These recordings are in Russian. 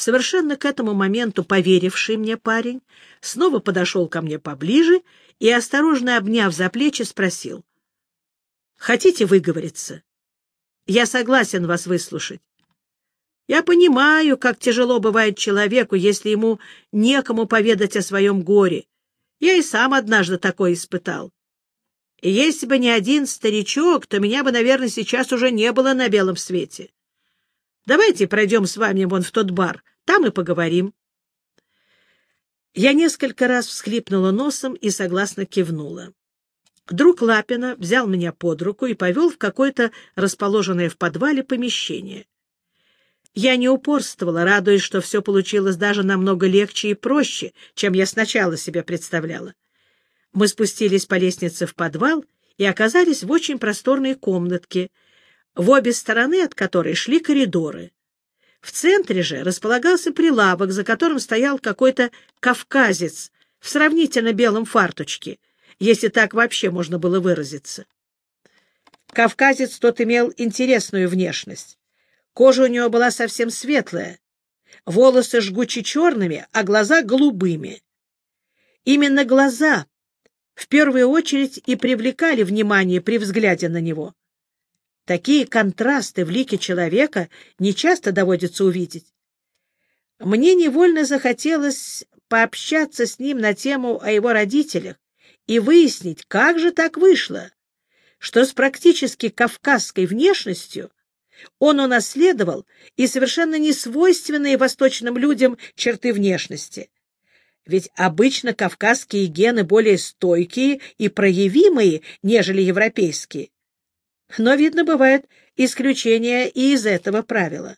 Совершенно к этому моменту поверивший мне парень снова подошел ко мне поближе и, осторожно обняв за плечи, спросил. — Хотите выговориться? Я согласен вас выслушать. Я понимаю, как тяжело бывает человеку, если ему некому поведать о своем горе. Я и сам однажды такое испытал. И если бы не один старичок, то меня бы, наверное, сейчас уже не было на белом свете. Давайте пройдем с вами вон в тот бар, там и поговорим. Я несколько раз всхлипнула носом и согласно кивнула. Друг Лапина взял меня под руку и повел в какое-то расположенное в подвале помещение. Я не упорствовала, радуясь, что все получилось даже намного легче и проще, чем я сначала себе представляла. Мы спустились по лестнице в подвал и оказались в очень просторной комнатке, в обе стороны от которой шли коридоры. В центре же располагался прилавок, за которым стоял какой-то кавказец в сравнительно белом фарточке, если так вообще можно было выразиться. Кавказец тот имел интересную внешность. Кожа у него была совсем светлая, волосы жгуче черными, а глаза голубыми. Именно глаза в первую очередь и привлекали внимание при взгляде на него. Такие контрасты в лике человека нечасто доводится увидеть. Мне невольно захотелось пообщаться с ним на тему о его родителях и выяснить, как же так вышло, что с практически кавказской внешностью он унаследовал и совершенно несвойственные восточным людям черты внешности. Ведь обычно кавказские гены более стойкие и проявимые, нежели европейские. Но, видно, бывает исключение и из этого правила.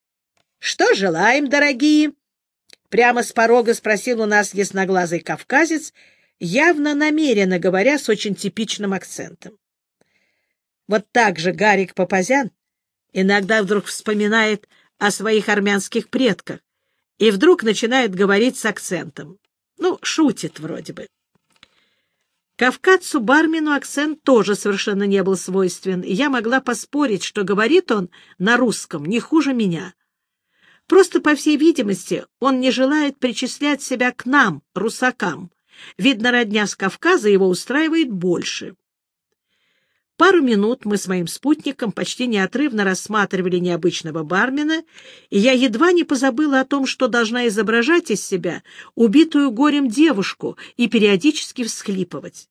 — Что желаем, дорогие? — прямо с порога спросил у нас ясноглазый кавказец, явно намеренно говоря с очень типичным акцентом. Вот так же Гарик Папазян иногда вдруг вспоминает о своих армянских предках и вдруг начинает говорить с акцентом. Ну, шутит вроде бы. Кавказцу Бармину акцент тоже совершенно не был свойствен, и я могла поспорить, что говорит он на русском не хуже меня. Просто, по всей видимости, он не желает причислять себя к нам, русакам. Видно, родня с Кавказа его устраивает больше. Пару минут мы с моим спутником почти неотрывно рассматривали необычного бармена, и я едва не позабыла о том, что должна изображать из себя убитую горем девушку и периодически всхлипывать.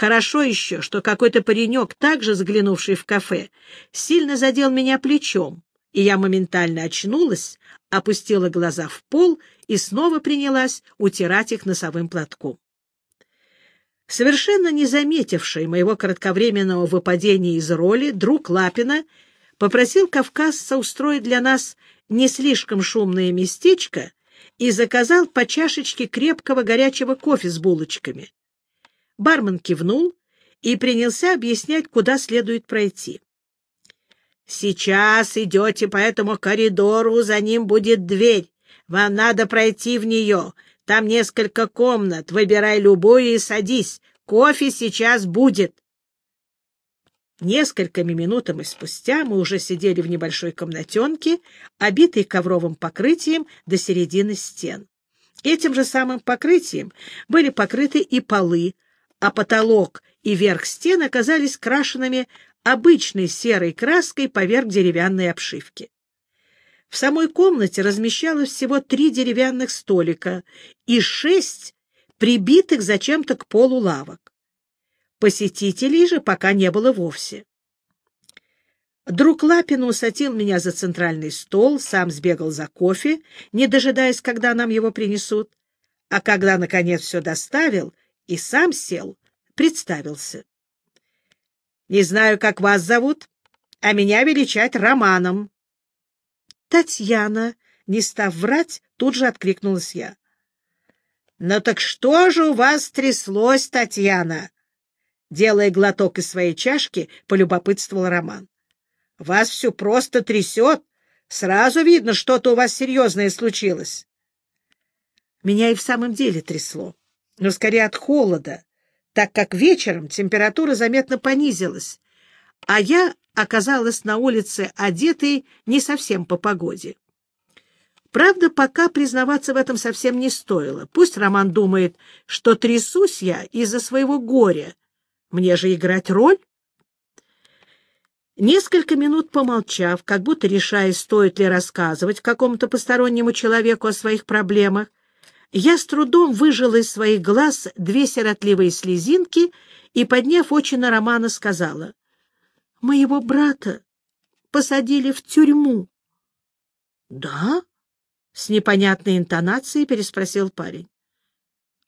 Хорошо еще, что какой-то паренек, также заглянувший в кафе, сильно задел меня плечом, и я моментально очнулась, опустила глаза в пол и снова принялась утирать их носовым платком. Совершенно не заметивший моего кратковременного выпадения из роли, друг Лапина попросил кавказца устроить для нас не слишком шумное местечко и заказал по чашечке крепкого горячего кофе с булочками. Бармен кивнул и принялся объяснять, куда следует пройти. «Сейчас идете по этому коридору, за ним будет дверь. Вам надо пройти в нее. Там несколько комнат. Выбирай любую и садись. Кофе сейчас будет. Несколькими минутами спустя мы уже сидели в небольшой комнатенке, обитой ковровым покрытием до середины стен. Этим же самым покрытием были покрыты и полы, а потолок и верх стен оказались крашенными обычной серой краской поверх деревянной обшивки. В самой комнате размещалось всего три деревянных столика и шесть прибитых зачем-то к полу лавок. Посетителей же пока не было вовсе. Друг Лапин усадил меня за центральный стол, сам сбегал за кофе, не дожидаясь, когда нам его принесут, а когда, наконец, все доставил и сам сел, представился. — Не знаю, как вас зовут, а меня величать Романом. Татьяна, не став врать, тут же откликнулась я. — Ну так что же у вас тряслось, Татьяна? Делая глоток из своей чашки, полюбопытствовал Роман. — Вас все просто трясет. Сразу видно, что-то у вас серьезное случилось. Меня и в самом деле трясло, но скорее от холода, так как вечером температура заметно понизилась, а я оказалась на улице одетой не совсем по погоде. Правда, пока признаваться в этом совсем не стоило. Пусть Роман думает, что трясусь я из-за своего горя. Мне же играть роль. Несколько минут помолчав, как будто решая, стоит ли рассказывать какому-то постороннему человеку о своих проблемах, я с трудом выжила из своих глаз две сиротливые слезинки и, подняв очи на Романа, сказала, «Моего брата посадили в тюрьму». «Да?» — с непонятной интонацией переспросил парень.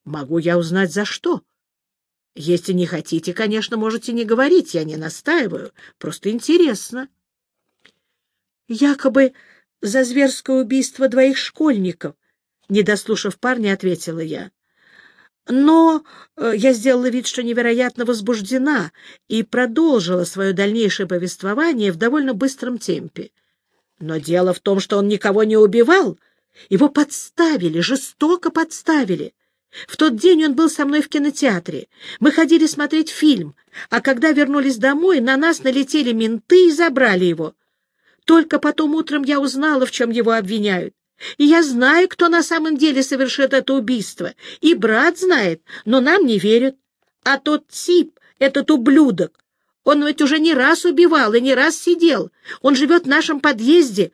«Могу я узнать, за что?» «Если не хотите, конечно, можете не говорить, я не настаиваю, просто интересно». «Якобы за зверское убийство двоих школьников», — не дослушав парня, ответила я. Но э, я сделала вид, что невероятно возбуждена, и продолжила свое дальнейшее повествование в довольно быстром темпе. Но дело в том, что он никого не убивал. Его подставили, жестоко подставили. В тот день он был со мной в кинотеатре. Мы ходили смотреть фильм, а когда вернулись домой, на нас налетели менты и забрали его. Только потом утром я узнала, в чем его обвиняют. И я знаю, кто на самом деле совершит это убийство. И брат знает, но нам не верят. А тот тип, этот ублюдок, он ведь уже не раз убивал и не раз сидел. Он живет в нашем подъезде.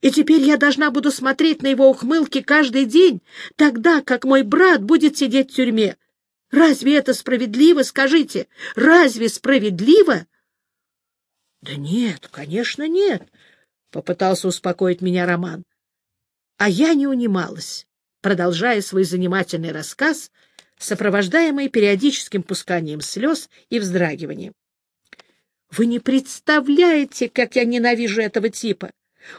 И теперь я должна буду смотреть на его ухмылки каждый день, тогда как мой брат будет сидеть в тюрьме. Разве это справедливо, скажите? Разве справедливо? — Да нет, конечно, нет, — попытался успокоить меня Роман. А я не унималась, продолжая свой занимательный рассказ, сопровождаемый периодическим пусканием слез и вздрагиванием. Вы не представляете, как я ненавижу этого типа.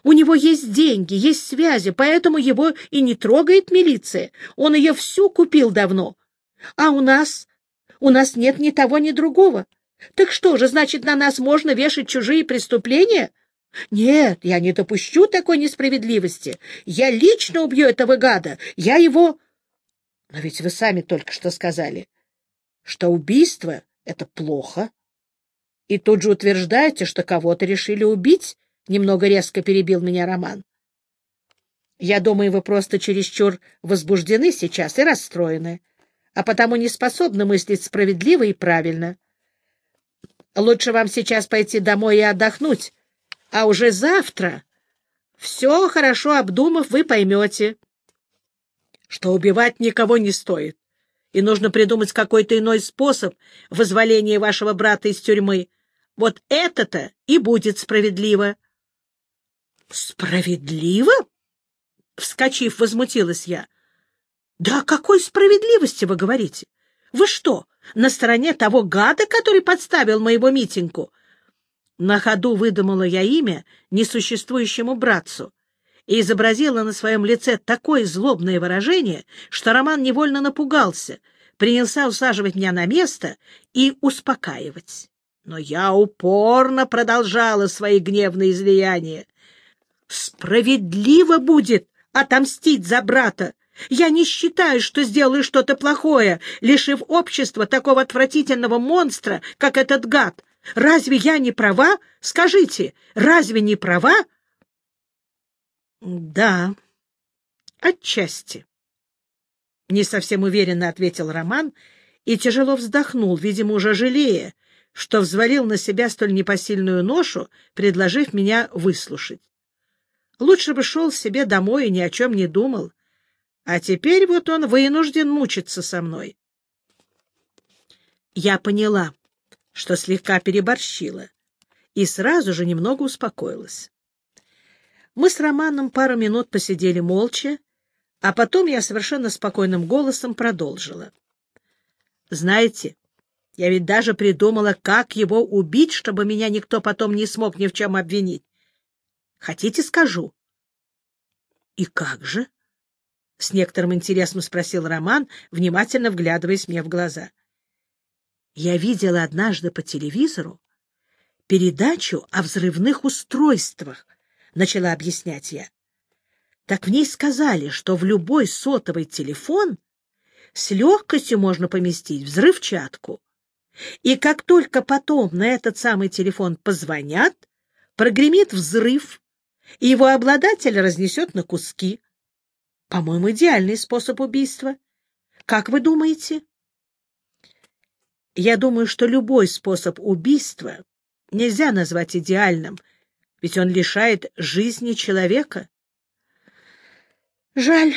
У него есть деньги, есть связи, поэтому его и не трогает милиция. Он ее всю купил давно. А у нас? У нас нет ни того, ни другого. Так что же, значит, на нас можно вешать чужие преступления? Нет, я не допущу такой несправедливости. Я лично убью этого гада. Я его... Но ведь вы сами только что сказали, что убийство — это плохо. И тут же утверждаете, что кого-то решили убить, — немного резко перебил меня Роман. Я думаю, вы просто чересчур возбуждены сейчас и расстроены, а потому не способны мыслить справедливо и правильно. Лучше вам сейчас пойти домой и отдохнуть, а уже завтра, все хорошо обдумав, вы поймете, что убивать никого не стоит, и нужно придумать какой-то иной способ вызволения вашего брата из тюрьмы. Вот это-то и будет справедливо. — Справедливо? — вскочив, возмутилась я. — Да о какой справедливости вы говорите? Вы что, на стороне того гада, который подставил моего Митеньку? На ходу выдумала я имя несуществующему братцу и изобразила на своем лице такое злобное выражение, что Роман невольно напугался, принялся усаживать меня на место и успокаивать. Но я упорно продолжала свои гневные излияния. «Справедливо будет отомстить за брата. Я не считаю, что сделаю что-то плохое, лишив общества такого отвратительного монстра, как этот гад. Разве я не права? Скажите, разве не права? Да, отчасти. Не совсем уверенно ответил Роман и тяжело вздохнул, видимо, уже жалея, что взвалил на себя столь непосильную ношу, предложив меня выслушать. Лучше бы шел себе домой и ни о чем не думал. А теперь вот он вынужден мучиться со мной. Я поняла что слегка переборщила, и сразу же немного успокоилась. Мы с Романом пару минут посидели молча, а потом я совершенно спокойным голосом продолжила. «Знаете, я ведь даже придумала, как его убить, чтобы меня никто потом не смог ни в чем обвинить. Хотите, скажу?» «И как же?» — с некоторым интересом спросил Роман, внимательно вглядываясь мне в глаза. Я видела однажды по телевизору передачу о взрывных устройствах, — начала объяснять я. Так в ней сказали, что в любой сотовый телефон с легкостью можно поместить взрывчатку. И как только потом на этот самый телефон позвонят, прогремит взрыв, и его обладатель разнесет на куски. По-моему, идеальный способ убийства. Как вы думаете? Я думаю, что любой способ убийства нельзя назвать идеальным, ведь он лишает жизни человека. Жаль,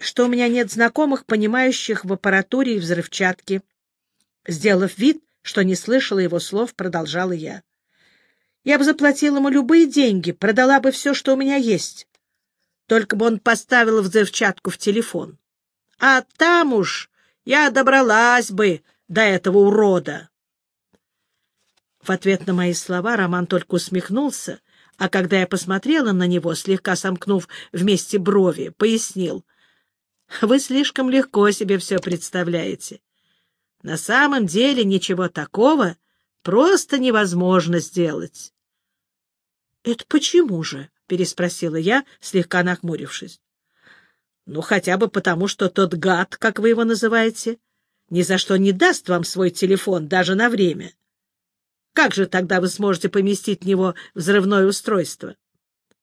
что у меня нет знакомых, понимающих в аппаратуре и взрывчатке. Сделав вид, что не слышала его слов, продолжала я. Я бы заплатила ему любые деньги, продала бы все, что у меня есть. Только бы он поставил взрывчатку в телефон. А там уж я добралась бы до этого урода. В ответ на мои слова Роман только усмехнулся, а когда я посмотрела на него, слегка сомкнув вместе брови, пояснил. — Вы слишком легко себе все представляете. На самом деле ничего такого просто невозможно сделать. — Это почему же? — переспросила я, слегка нахмурившись. — Ну, хотя бы потому, что тот гад, как вы его называете, ни за что не даст вам свой телефон даже на время. Как же тогда вы сможете поместить в него взрывное устройство?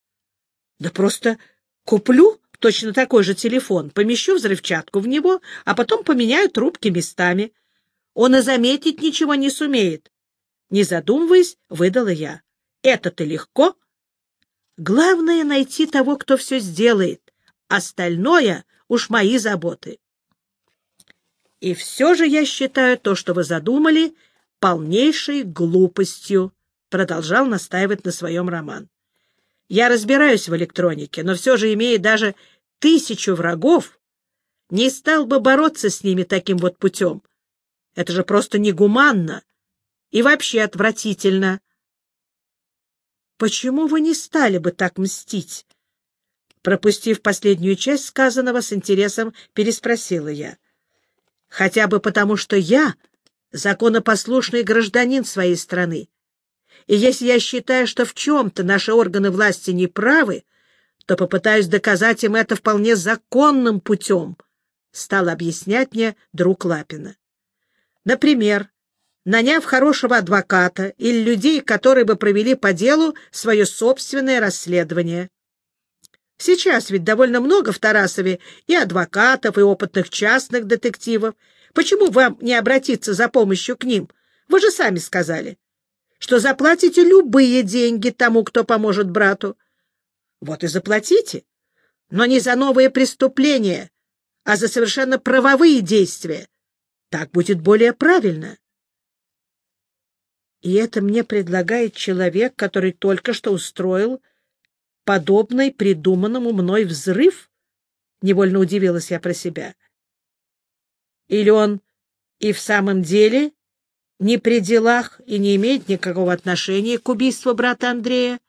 — Да просто куплю точно такой же телефон, помещу взрывчатку в него, а потом поменяю трубки местами. Он и заметить ничего не сумеет. Не задумываясь, выдала я. Это-то легко. Главное — найти того, кто все сделает. Остальное уж мои заботы. И все же я считаю то, что вы задумали, полнейшей глупостью, — продолжал настаивать на своем роман. Я разбираюсь в электронике, но все же, имея даже тысячу врагов, не стал бы бороться с ними таким вот путем. Это же просто негуманно и вообще отвратительно. Почему вы не стали бы так мстить? Пропустив последнюю часть сказанного, с интересом переспросила я хотя бы потому, что я законопослушный гражданин своей страны. И если я считаю, что в чем-то наши органы власти не правы, то попытаюсь доказать им это вполне законным путем, — стал объяснять мне друг Лапина. Например, наняв хорошего адвоката или людей, которые бы провели по делу свое собственное расследование. Сейчас ведь довольно много в Тарасове и адвокатов, и опытных частных детективов. Почему вам не обратиться за помощью к ним? Вы же сами сказали, что заплатите любые деньги тому, кто поможет брату. Вот и заплатите, но не за новые преступления, а за совершенно правовые действия. Так будет более правильно. И это мне предлагает человек, который только что устроил подобный придуманному мной взрыв? Невольно удивилась я про себя. Или он и в самом деле не при делах и не имеет никакого отношения к убийству брата Андрея?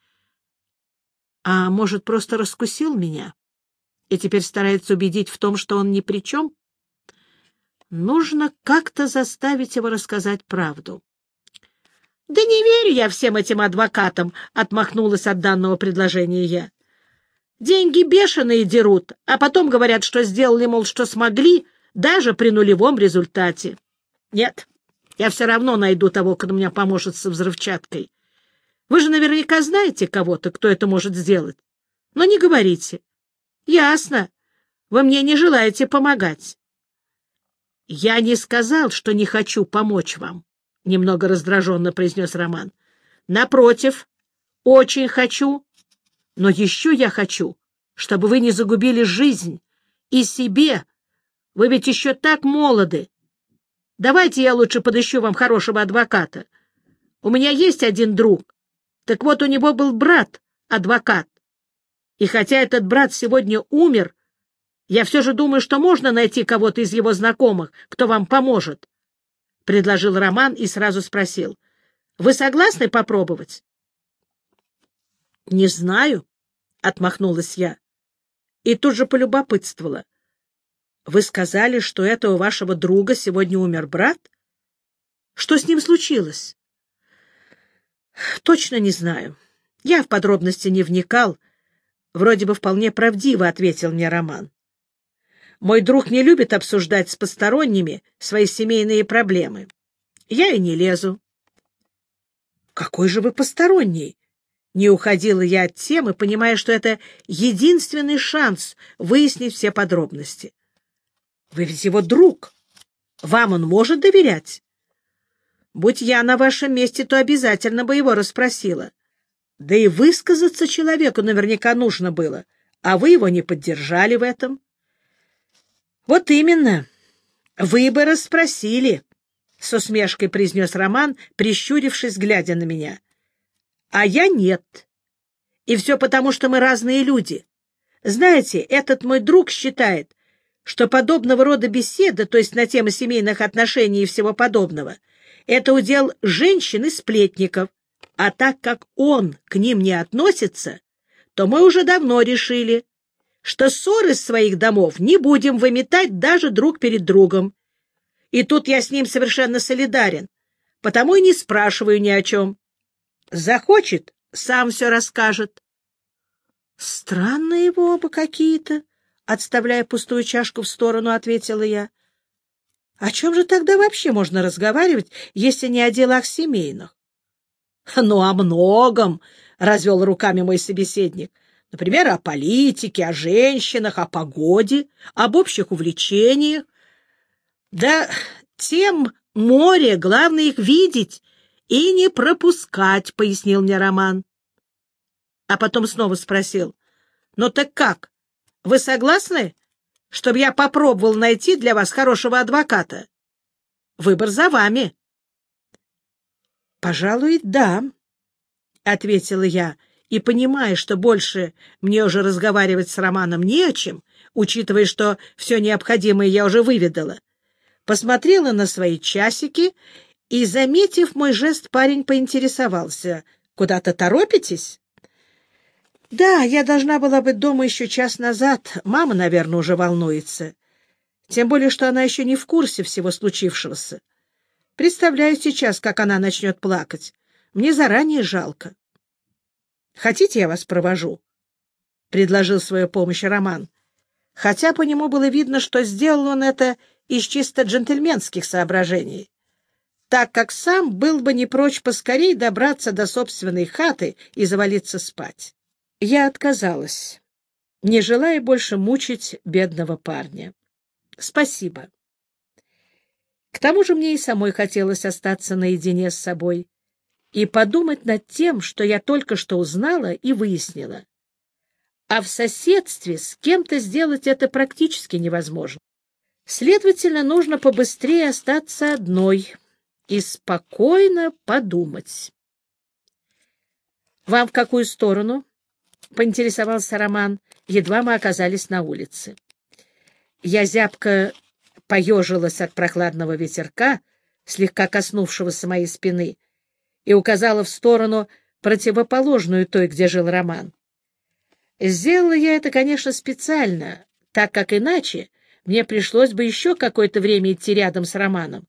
А может, просто раскусил меня и теперь старается убедить в том, что он ни при чем? Нужно как-то заставить его рассказать правду. — Да не верю я всем этим адвокатам, — отмахнулась от данного предложения я. — Деньги бешеные дерут, а потом говорят, что сделали, мол, что смогли, даже при нулевом результате. Нет, я все равно найду того, кто мне поможет со взрывчаткой. Вы же наверняка знаете кого-то, кто это может сделать. Но не говорите. Ясно. Вы мне не желаете помогать. Я не сказал, что не хочу помочь вам немного раздраженно произнес Роман. Напротив, очень хочу, но еще я хочу, чтобы вы не загубили жизнь и себе. Вы ведь еще так молоды. Давайте я лучше подыщу вам хорошего адвоката. У меня есть один друг. Так вот, у него был брат, адвокат. И хотя этот брат сегодня умер, я все же думаю, что можно найти кого-то из его знакомых, кто вам поможет предложил Роман и сразу спросил. — Вы согласны попробовать? — Не знаю, — отмахнулась я. И тут же полюбопытствовала. — Вы сказали, что этого вашего друга сегодня умер брат? Что с ним случилось? — Точно не знаю. Я в подробности не вникал. Вроде бы вполне правдиво ответил мне Роман. Мой друг не любит обсуждать с посторонними свои семейные проблемы. Я и не лезу. — Какой же вы посторонний? — Не уходила я от темы, понимая, что это единственный шанс выяснить все подробности. Вы ведь его друг. Вам он может доверять? Будь я на вашем месте, то обязательно бы его расспросила. Да и высказаться человеку наверняка нужно было, а вы его не поддержали в этом. — Вот именно. Вы бы расспросили, — с усмешкой произнес Роман, прищурившись, глядя на меня. — А я нет. И все потому, что мы разные люди. Знаете, этот мой друг считает, что подобного рода беседа, то есть на темы семейных отношений и всего подобного, это удел женщин и сплетников, а так как он к ним не относится, то мы уже давно решили, что ссоры из своих домов не будем выметать даже друг перед другом. И тут я с ним совершенно солидарен, потому и не спрашиваю ни о чем. Захочет, сам все расскажет. Странные его оба какие-то, отставляя пустую чашку в сторону, ответила я. О чем же тогда вообще можно разговаривать, если не о делах семейных? — Ну, о многом, — развел руками мой собеседник. — Например, о политике, о женщинах, о погоде, об общих увлечениях. Да тем море, главное их видеть и не пропускать, — пояснил мне Роман. А потом снова спросил. — Ну так как, вы согласны, чтобы я попробовал найти для вас хорошего адвоката? Выбор за вами. — Пожалуй, да, — ответила я, и, понимая, что больше мне уже разговаривать с Романом не о чем, учитывая, что все необходимое я уже выведала, посмотрела на свои часики и, заметив мой жест, парень поинтересовался. — Куда-то торопитесь? — Да, я должна была быть дома еще час назад. Мама, наверное, уже волнуется. Тем более, что она еще не в курсе всего случившегося. Представляю сейчас, как она начнет плакать. Мне заранее жалко. — Хотите, я вас провожу? — предложил свою помощь Роман. Хотя по нему было видно, что сделал он это из чисто джентльменских соображений, так как сам был бы не прочь поскорей добраться до собственной хаты и завалиться спать. Я отказалась, не желая больше мучить бедного парня. Спасибо. К тому же мне и самой хотелось остаться наедине с собой и подумать над тем, что я только что узнала и выяснила. А в соседстве с кем-то сделать это практически невозможно. Следовательно, нужно побыстрее остаться одной и спокойно подумать. «Вам в какую сторону?» — поинтересовался Роман, едва мы оказались на улице. Я зябко поежилась от прохладного ветерка, слегка коснувшегося моей спины, и указала в сторону, противоположную той, где жил Роман. Сделала я это, конечно, специально, так как иначе мне пришлось бы еще какое-то время идти рядом с Романом,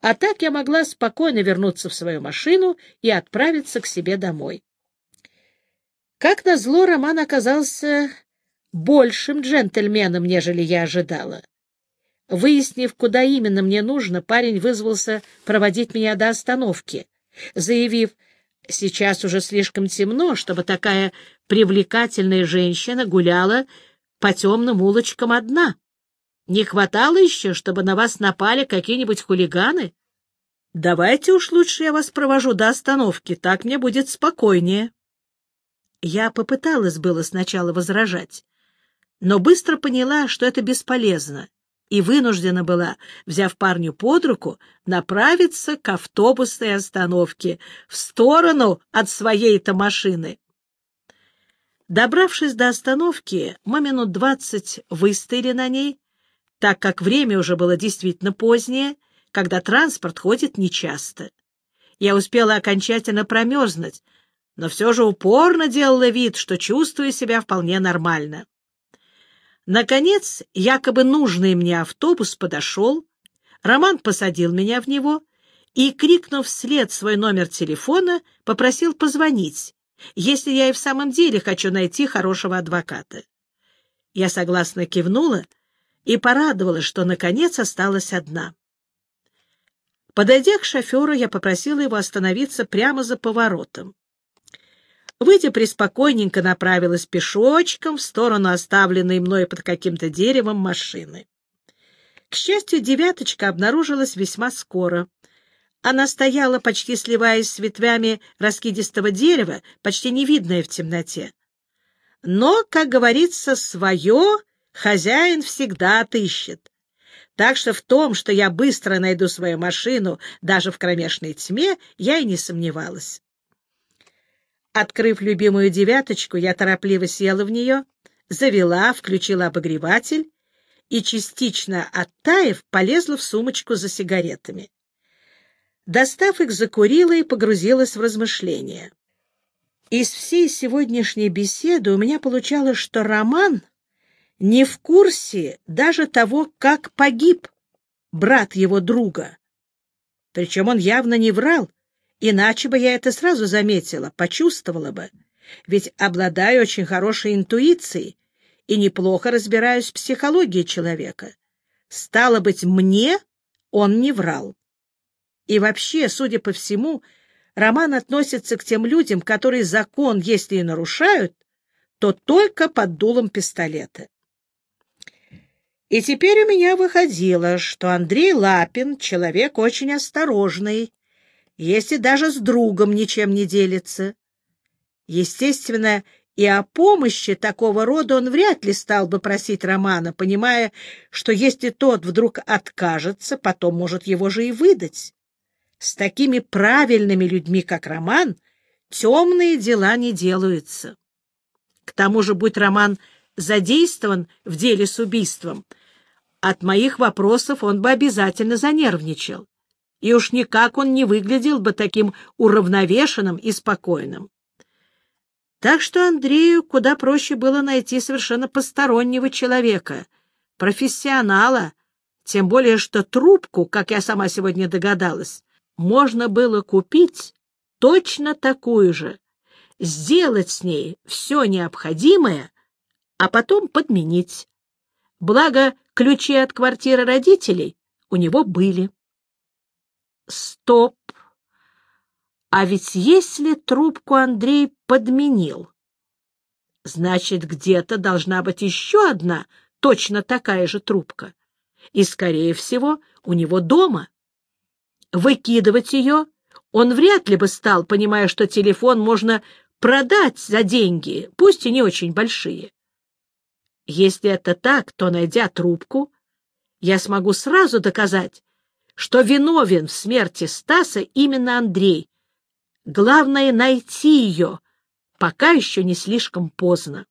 а так я могла спокойно вернуться в свою машину и отправиться к себе домой. Как назло, Роман оказался большим джентльменом, нежели я ожидала. Выяснив, куда именно мне нужно, парень вызвался проводить меня до остановки, заявив, сейчас уже слишком темно, чтобы такая привлекательная женщина гуляла по темным улочкам одна. Не хватало еще, чтобы на вас напали какие-нибудь хулиганы? Давайте уж лучше я вас провожу до остановки, так мне будет спокойнее. Я попыталась было сначала возражать, но быстро поняла, что это бесполезно, и вынуждена была, взяв парню под руку, направиться к автобусной остановке в сторону от своей-то машины. Добравшись до остановки, мы минут двадцать выстояли на ней, так как время уже было действительно позднее, когда транспорт ходит нечасто. Я успела окончательно промерзнуть, но все же упорно делала вид, что чувствую себя вполне нормально. Наконец, якобы нужный мне автобус подошел, Роман посадил меня в него и, крикнув вслед свой номер телефона, попросил позвонить, если я и в самом деле хочу найти хорошего адвоката. Я согласно кивнула и порадовалась, что наконец осталась одна. Подойдя к шоферу, я попросила его остановиться прямо за поворотом. Выйдя преспокойненько направилась пешочком в сторону оставленной мной под каким-то деревом машины. К счастью, девяточка обнаружилась весьма скоро. Она стояла, почти сливаясь с ветвями раскидистого дерева, почти невидная в темноте. Но, как говорится, свое хозяин всегда отыщет. Так что в том, что я быстро найду свою машину даже в кромешной тьме, я и не сомневалась. Открыв любимую девяточку, я торопливо села в нее, завела, включила обогреватель и, частично оттаив, полезла в сумочку за сигаретами. Достав их, закурила и погрузилась в размышления. Из всей сегодняшней беседы у меня получалось, что Роман не в курсе даже того, как погиб брат его друга. Причем он явно не врал, иначе бы я это сразу заметила, почувствовала бы, ведь обладаю очень хорошей интуицией и неплохо разбираюсь в психологии человека. Стало быть, мне он не врал. И вообще, судя по всему, Роман относится к тем людям, которые закон, если и нарушают, то только под дулом пистолета. И теперь у меня выходило, что Андрей Лапин — человек очень осторожный, если даже с другом ничем не делится. Естественно, и о помощи такого рода он вряд ли стал бы просить Романа, понимая, что если тот вдруг откажется, потом может его же и выдать. С такими правильными людьми, как Роман, темные дела не делаются. К тому же, будь Роман задействован в деле с убийством, от моих вопросов он бы обязательно занервничал. И уж никак он не выглядел бы таким уравновешенным и спокойным. Так что Андрею куда проще было найти совершенно постороннего человека, профессионала, тем более что трубку, как я сама сегодня догадалась, можно было купить точно такую же, сделать с ней все необходимое, а потом подменить. Благо, ключи от квартиры родителей у него были. Стоп! А ведь если трубку Андрей подменил, значит, где-то должна быть еще одна точно такая же трубка. И, скорее всего, у него дома. Выкидывать ее он вряд ли бы стал, понимая, что телефон можно продать за деньги, пусть и не очень большие. Если это так, то, найдя трубку, я смогу сразу доказать, что виновен в смерти Стаса именно Андрей. Главное — найти ее, пока еще не слишком поздно.